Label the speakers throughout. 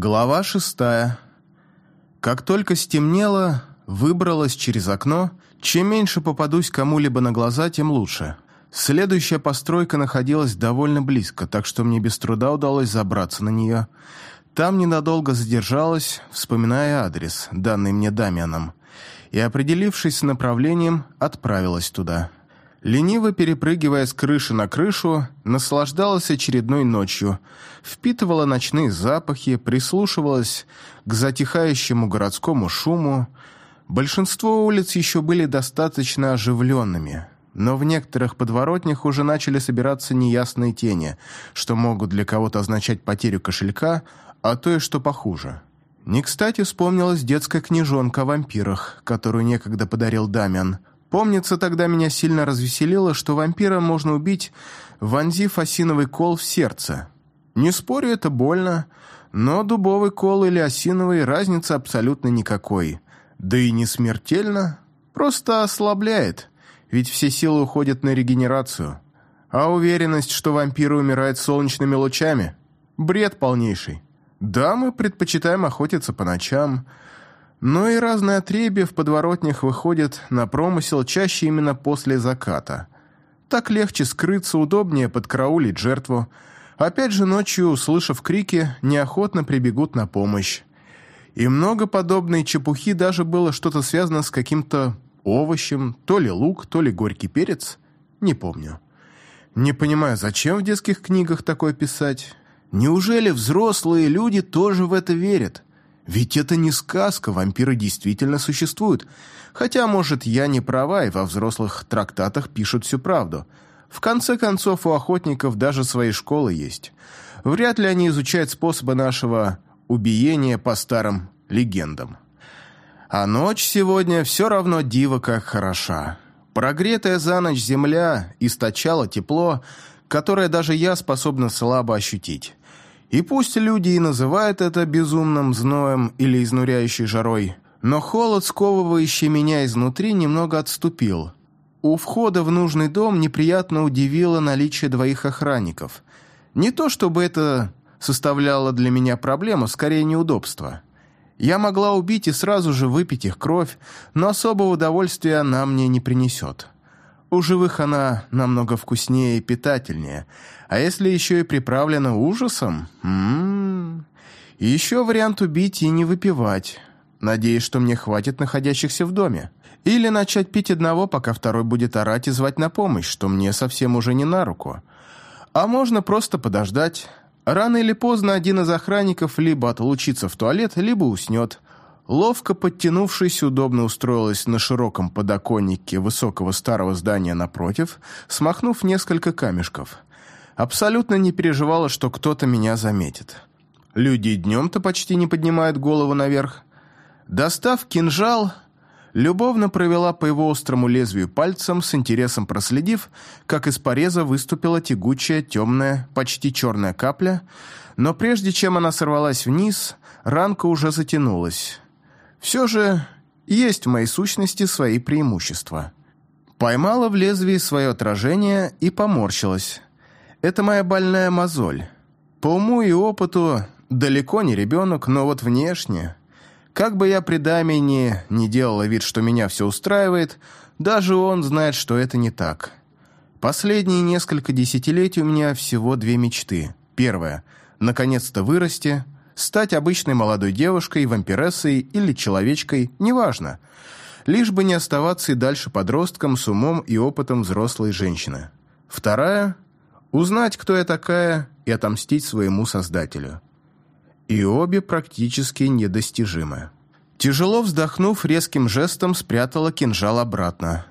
Speaker 1: Глава шестая. Как только стемнело, выбралась через окно. Чем меньше попадусь кому-либо на глаза, тем лучше. Следующая постройка находилась довольно близко, так что мне без труда удалось забраться на нее. Там ненадолго задержалась, вспоминая адрес, данный мне Дамианом, и, определившись с направлением, отправилась туда. Лениво перепрыгивая с крыши на крышу, наслаждалась очередной ночью, впитывала ночные запахи, прислушивалась к затихающему городскому шуму. Большинство улиц еще были достаточно оживленными, но в некоторых подворотнях уже начали собираться неясные тени, что могут для кого-то означать потерю кошелька, а то и что похуже. Не кстати вспомнилась детская книжонка о вампирах, которую некогда подарил Дамиан, Помнится, тогда меня сильно развеселило, что вампира можно убить, вонзив осиновый кол в сердце. Не спорю, это больно, но дубовый кол или осиновый разницы абсолютно никакой. Да и не смертельно, просто ослабляет, ведь все силы уходят на регенерацию. А уверенность, что вампиры умирают солнечными лучами – бред полнейший. Да, мы предпочитаем охотиться по ночам – но и разное отребье в подворотнях выходит на промысел чаще именно после заката. Так легче скрыться, удобнее подкараулить жертву. Опять же ночью, услышав крики, неохотно прибегут на помощь. И много подобной чепухи даже было что-то связано с каким-то овощем, то ли лук, то ли горький перец, не помню. Не понимаю, зачем в детских книгах такое писать? Неужели взрослые люди тоже в это верят? Ведь это не сказка, вампиры действительно существуют. Хотя, может, я не права, и во взрослых трактатах пишут всю правду. В конце концов, у охотников даже свои школы есть. Вряд ли они изучают способы нашего убиения по старым легендам. А ночь сегодня все равно диво как хороша. Прогретая за ночь земля источала тепло, которое даже я способна слабо ощутить. И пусть люди и называют это безумным зноем или изнуряющей жарой, но холод, сковывающий меня изнутри, немного отступил. У входа в нужный дом неприятно удивило наличие двоих охранников. Не то чтобы это составляло для меня проблему, скорее неудобство. Я могла убить и сразу же выпить их кровь, но особого удовольствия она мне не принесет. У живых она намного вкуснее и питательнее. А если еще и приправлена ужасом? М -м -м. И еще вариант убить и не выпивать. Надеюсь, что мне хватит находящихся в доме. Или начать пить одного, пока второй будет орать и звать на помощь, что мне совсем уже не на руку. А можно просто подождать. Рано или поздно один из охранников либо отлучится в туалет, либо уснет. Ловко подтянувшись, удобно устроилась на широком подоконнике высокого старого здания напротив, смахнув несколько камешков. Абсолютно не переживала, что кто-то меня заметит. Люди днем-то почти не поднимают голову наверх. Достав кинжал, любовно провела по его острому лезвию пальцем, с интересом проследив, как из пореза выступила тягучая, темная, почти черная капля, но прежде чем она сорвалась вниз, ранка уже затянулась. Все же есть в моей сущности свои преимущества. Поймала в лезвии свое отражение и поморщилась. Это моя больная мозоль. По уму и опыту далеко не ребенок, но вот внешне... Как бы я при даме не, не делала вид, что меня все устраивает, даже он знает, что это не так. Последние несколько десятилетий у меня всего две мечты. Первая – наконец-то вырасти – стать обычной молодой девушкой, вампирессой или человечкой, неважно. Лишь бы не оставаться и дальше подростком с умом и опытом взрослой женщины. Вторая – узнать, кто я такая, и отомстить своему создателю. И обе практически недостижимы. Тяжело вздохнув, резким жестом спрятала кинжал обратно.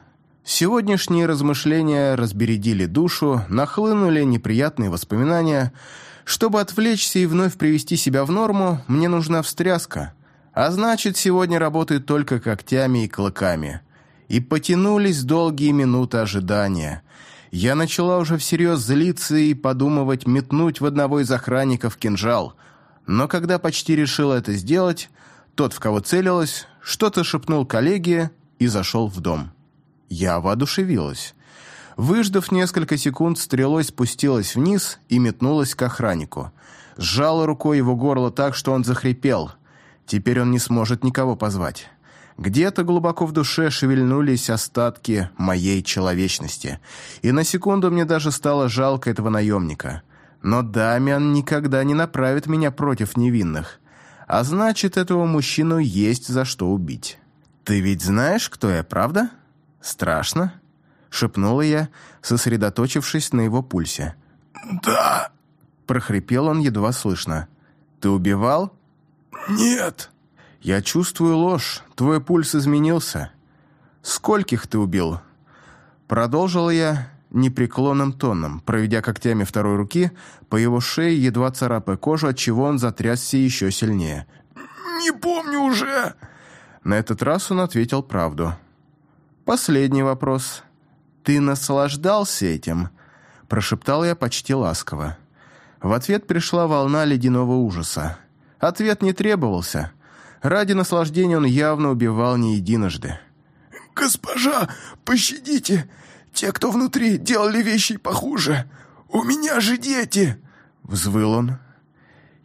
Speaker 1: Сегодняшние размышления разбередили душу, нахлынули неприятные воспоминания – чтобы отвлечься и вновь привести себя в норму, мне нужна встряска. А значит, сегодня работаю только когтями и клыками. И потянулись долгие минуты ожидания. Я начала уже всерьез злиться и подумывать метнуть в одного из охранников кинжал. Но когда почти решила это сделать, тот, в кого целилась, что-то шепнул коллеге и зашел в дом. Я воодушевилась. Выждав несколько секунд, стрелой спустилась вниз и метнулась к охраннику. сжала рукой его горло так, что он захрипел. Теперь он не сможет никого позвать. Где-то глубоко в душе шевельнулись остатки моей человечности, и на секунду мне даже стало жалко этого наемника. Но Дамиан никогда не направит меня против невинных, а значит, этого мужчину есть за что убить. «Ты ведь знаешь, кто я, правда? Страшно?» — шепнула я, сосредоточившись на его пульсе.
Speaker 2: «Да!»
Speaker 1: — прохрипел он едва слышно. «Ты убивал?»
Speaker 2: «Нет!»
Speaker 1: «Я чувствую ложь. Твой пульс изменился. Скольких ты убил?» Продолжил я непреклонным тоном, проведя когтями второй руки по его шее, едва царапая кожу, отчего он затрясся еще сильнее.
Speaker 2: «Не помню уже!»
Speaker 1: На этот раз он ответил правду. «Последний вопрос. Ты наслаждался этим?» Прошептал я почти ласково. В ответ пришла волна ледяного ужаса. Ответ не требовался. Ради наслаждения он явно убивал не единожды.
Speaker 2: «Госпожа, пощадите! Те, кто внутри, делали вещи похуже! У меня же дети!»
Speaker 1: Взвыл он.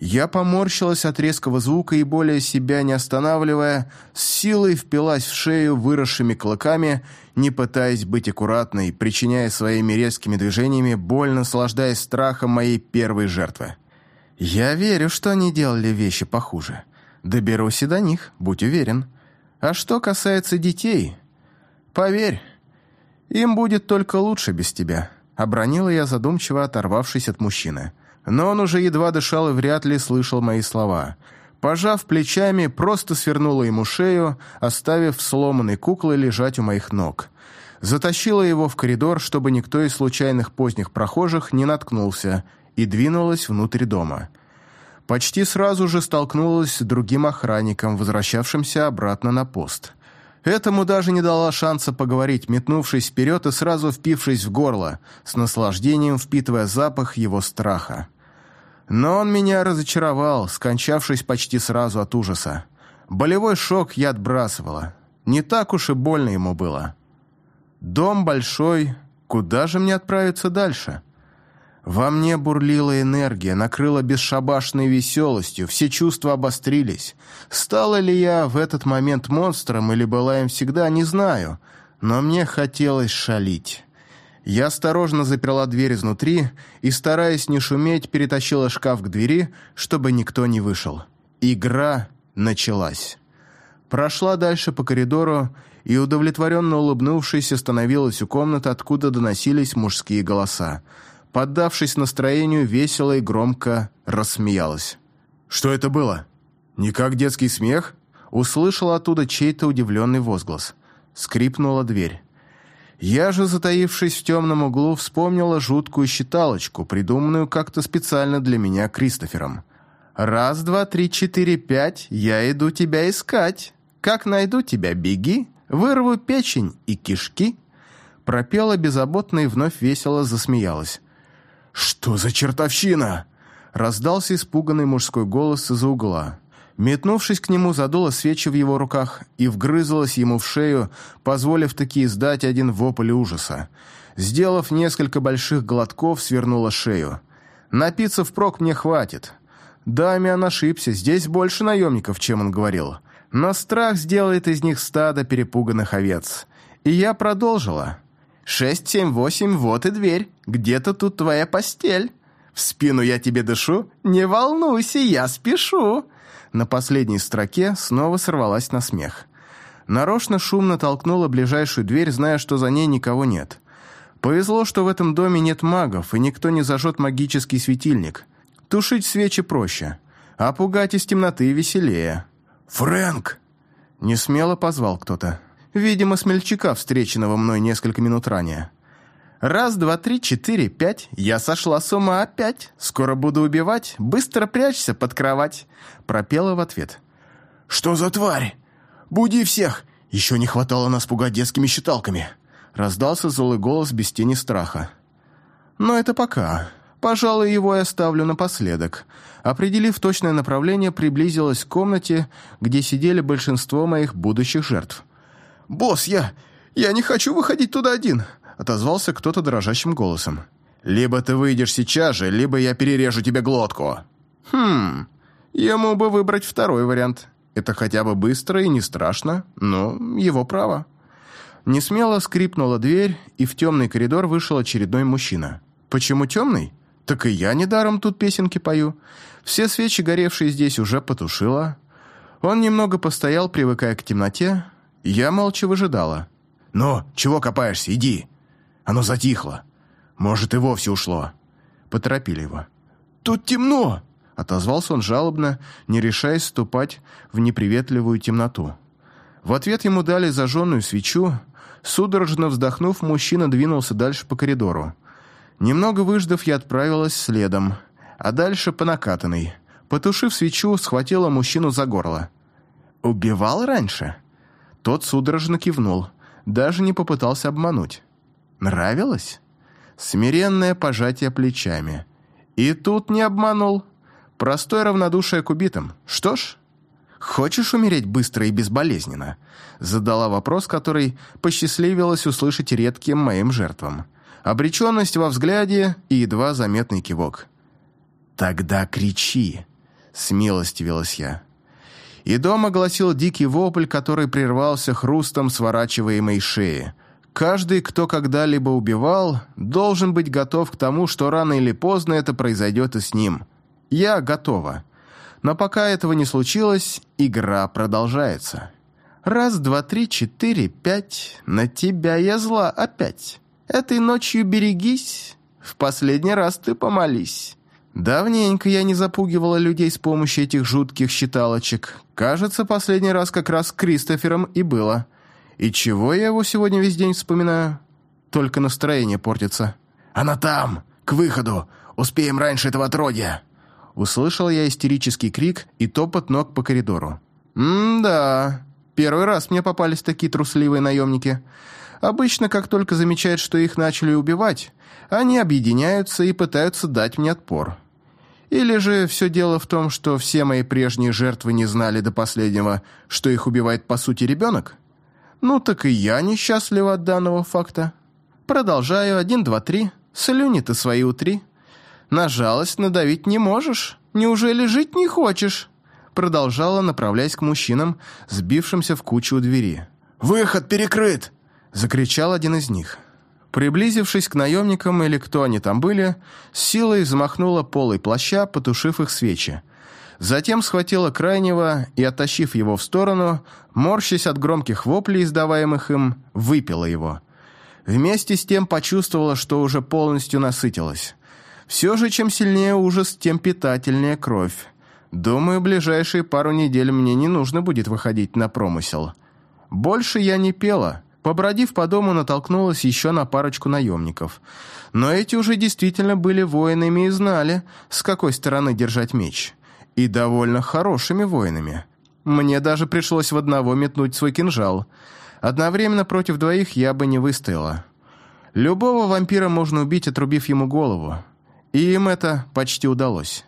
Speaker 1: Я поморщилась от резкого звука и, более себя не останавливая, с силой впилась в шею выросшими клыками, не пытаясь быть аккуратной, причиняя своими резкими движениями боль, наслаждаясь страхом моей первой жертвы. Я верю, что они делали вещи похуже. Доберусь и до них, будь уверен. А что касается детей, поверь, им будет только лучше без тебя», — обронила я задумчиво, оторвавшись от мужчины. Но он уже едва дышал и вряд ли слышал мои слова. Пожав плечами, просто свернула ему шею, оставив сломанной куклой лежать у моих ног. Затащила его в коридор, чтобы никто из случайных поздних прохожих не наткнулся, и двинулась внутрь дома. Почти сразу же столкнулась с другим охранником, возвращавшимся обратно на пост. Этому даже не дала шанса поговорить, метнувшись вперед и сразу впившись в горло, с наслаждением впитывая запах его страха. Но он меня разочаровал, скончавшись почти сразу от ужаса. Болевой шок я отбрасывала. Не так уж и больно ему было. Дом большой, куда же мне отправиться дальше?» Во мне бурлила энергия, накрыла бесшабашной веселостью, все чувства обострились. Стала ли я в этот момент монстром или была им всегда, не знаю, но мне хотелось шалить. Я осторожно заперла дверь изнутри и, стараясь не шуметь, перетащила шкаф к двери, чтобы никто не вышел. Игра началась. Прошла дальше по коридору и, удовлетворенно улыбнувшись, остановилась у комнаты, откуда доносились мужские голоса поддавшись настроению, весело и громко рассмеялась. «Что это было? Не как детский смех?» Услышала оттуда чей-то удивленный возглас. Скрипнула дверь. Я же, затаившись в темном углу, вспомнила жуткую считалочку, придуманную как-то специально для меня Кристофером. «Раз, два, три, четыре, пять, я иду тебя искать. Как найду тебя, беги, вырву печень и кишки». Пропела беззаботно и вновь весело засмеялась. «Что за чертовщина?» Раздался испуганный мужской голос из-за угла. Метнувшись к нему, задула свечи в его руках и вгрызалась ему в шею, позволив таки издать один вопль ужаса. Сделав несколько больших глотков, свернула шею. «Напиться впрок мне хватит». Дамиан ошибся, здесь больше наемников, чем он говорил. Но страх сделает из них стадо перепуганных овец. И я продолжила. Шесть, семь, восемь, вот и дверь. Где-то тут твоя постель. В спину я тебе дышу. Не волнуйся, я спешу». На последней строке снова сорвалась на смех. Нарочно шумно толкнула ближайшую дверь, зная, что за ней никого нет. Повезло, что в этом доме нет магов, и никто не зажжет магический светильник. Тушить свечи проще, а пугать из темноты веселее.
Speaker 2: «Фрэнк!»
Speaker 1: Несмело позвал кто-то. Видимо, смельчака, встреченного мной несколько минут ранее. Раз, два, три, четыре, пять. Я сошла с ума опять. Скоро буду убивать. Быстро прячься под кровать. Пропела в ответ.
Speaker 2: Что за тварь? Буди всех. Еще не хватало нас пугать детскими считалками.
Speaker 1: Раздался злой голос без тени страха. Но это пока. Пожалуй, его я оставлю напоследок. Определив точное направление, приблизилась к комнате, где сидели большинство моих будущих жертв.
Speaker 2: «Босс, я... я не хочу выходить туда один!»
Speaker 1: Отозвался кто-то дрожащим голосом. «Либо ты выйдешь сейчас же, либо я перережу тебе глотку!» Хм, ему бы выбрать второй вариант. Это хотя бы быстро и не страшно, но его право. Несмело скрипнула дверь, и в темный коридор вышел очередной мужчина. Почему темный? Так и я недаром тут песенки пою. Все свечи, горевшие здесь, уже потушила. Он немного постоял, привыкая к темноте. Я молча выжидала.
Speaker 2: «Ну, чего копаешься? Иди!» Оно затихло. Может, и вовсе ушло.
Speaker 1: Поторопили его.
Speaker 2: «Тут темно!»
Speaker 1: Отозвался он жалобно, не решаясь ступать в неприветливую темноту. В ответ ему дали зажженную свечу. Судорожно вздохнув, мужчина двинулся дальше по коридору. Немного выждав, я отправилась следом, а дальше по накатанной. Потушив свечу, схватила мужчину за горло. «Убивал раньше?» Тот судорожно кивнул, даже не попытался обмануть. «Нравилось?» Смиренное пожатие плечами. «И тут не обманул. Простое равнодушие к убитым. Что ж, хочешь умереть быстро и безболезненно?» Задала вопрос, который посчастливилось услышать редким моим жертвам обреченность во взгляде и едва заметный кивок. «Тогда кричи!» — смилостивилась я. И дом огласил дикий вопль, который прервался хрустом сворачиваемой шеи. Каждый, кто когда-либо убивал, должен быть готов к тому, что рано или поздно это произойдет и с ним. Я готова. Но пока этого не случилось, игра продолжается. Раз, два, три, четыре, пять. На тебя я зла опять. Этой ночью берегись, в последний раз ты помолись. Давненько я не запугивала людей с помощью этих жутких считалочек. Кажется, последний раз как раз с Кристофером и было. И чего я его сегодня весь день вспоминаю? Только настроение портится.
Speaker 2: «Она там! К выходу! Успеем раньше этого отродья!»
Speaker 1: Услышал я истерический крик и топот ног по коридору. «М-да, первый раз мне попались такие трусливые наемники. Обычно, как только замечают, что их начали убивать, они объединяются и пытаются дать мне отпор. Или же все дело в том, что все мои прежние жертвы не знали до последнего, что их убивает по сути ребенок? Ну так и я несчастлива от данного факта. Продолжаю. Один, два, три. Слюни ты свои утри. На жалость надавить не можешь. Неужели жить не хочешь? Продолжала, направляясь к мужчинам, сбившимся в кучу у двери.
Speaker 2: «Выход перекрыт!»
Speaker 1: Закричал один из них. Приблизившись к наемникам или кто они там были, силой взмахнула полой плаща, потушив их свечи. Затем схватила крайнего и, оттащив его в сторону, морщась от громких воплей, издаваемых им, выпила его. Вместе с тем почувствовала, что уже полностью насытилась. Все же, чем сильнее ужас, тем питательнее кровь. Думаю, ближайшие пару недель мне не нужно будет выходить на промысел. Больше я не пела — Побродив по дому, натолкнулась еще на парочку наемников. Но эти уже действительно были воинами и знали, с какой стороны держать меч. И довольно хорошими воинами. Мне даже пришлось в одного метнуть свой кинжал. Одновременно против двоих я бы не выстояла. Любого вампира можно убить, отрубив ему голову. И им это почти удалось.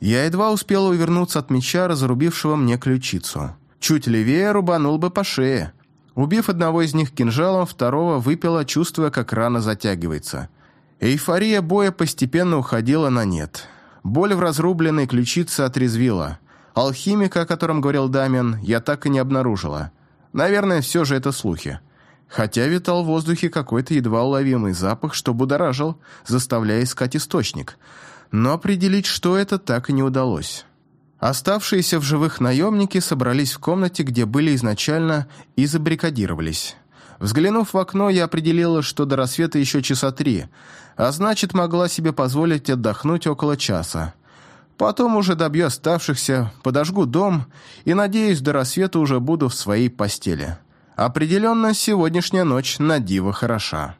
Speaker 1: Я едва успела увернуться от меча, разрубившего мне ключицу. Чуть левее рубанул бы по шее. Убив одного из них кинжалом, второго выпила, чувствуя, как рана затягивается. Эйфория боя постепенно уходила на нет. Боль в разрубленной ключице отрезвила. Алхимика, о котором говорил Дамиан, я так и не обнаружила. Наверное, все же это слухи. Хотя витал в воздухе какой-то едва уловимый запах, что будоражил, заставляя искать источник. Но определить, что это, так и не удалось. Оставшиеся в живых наемники собрались в комнате, где были изначально, и забаррикадировались. Взглянув в окно, я определила, что до рассвета еще часа три, а значит, могла себе позволить отдохнуть около часа. Потом уже добью оставшихся, подожгу дом и, надеюсь, до рассвета уже буду в своей постели. Определенно, сегодняшняя ночь на диво хороша.